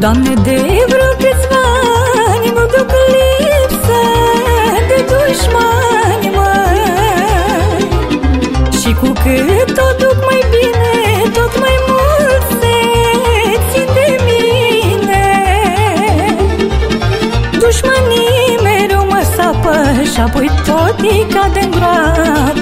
Doamne, de vreo câțiva ani Nu duc lipsă de dușmani, măi Și cu cât o duc mai bine Tot mai mult se țin de mine. Dușmanii mereu mă sapă Și apoi tot îi cade în groapă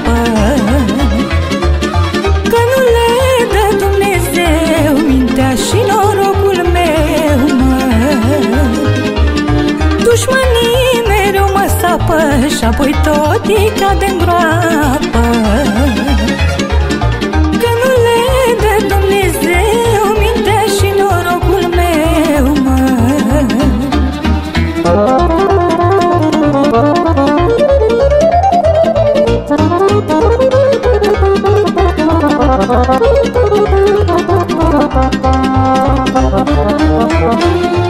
mă sapă Și apoi tot îi cade în groapă. Că nu le dă Dumnezeu mintea și norocul meu, mă.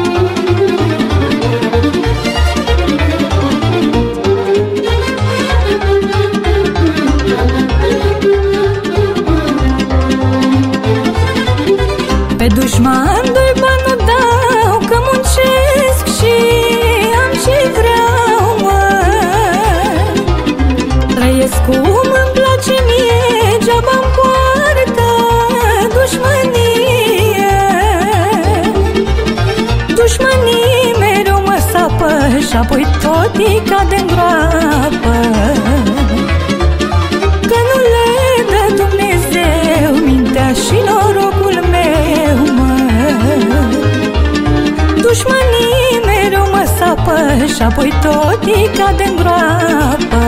Pe Dușmanii mereu mă sapă Și apoi tot îi cade în groapă. Că nu le dă Dumnezeu mintea și norocul meu, mă. Dușmanii mereu mă sapă Și apoi tot îi cade în groapă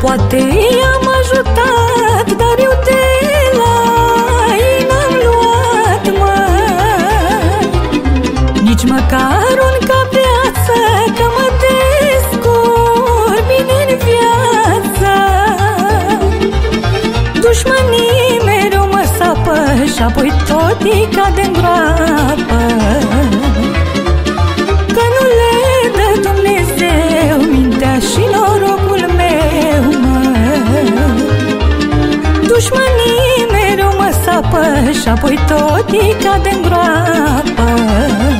poate i-am ajutat Dar eu de la ei n-am luat, mă Nici măcar un ca viață Că mă descur bine în viață. Dușmanii mereu mă sapă Și apoi tot îi cade în groapă Și apoi tot e ca de groapă.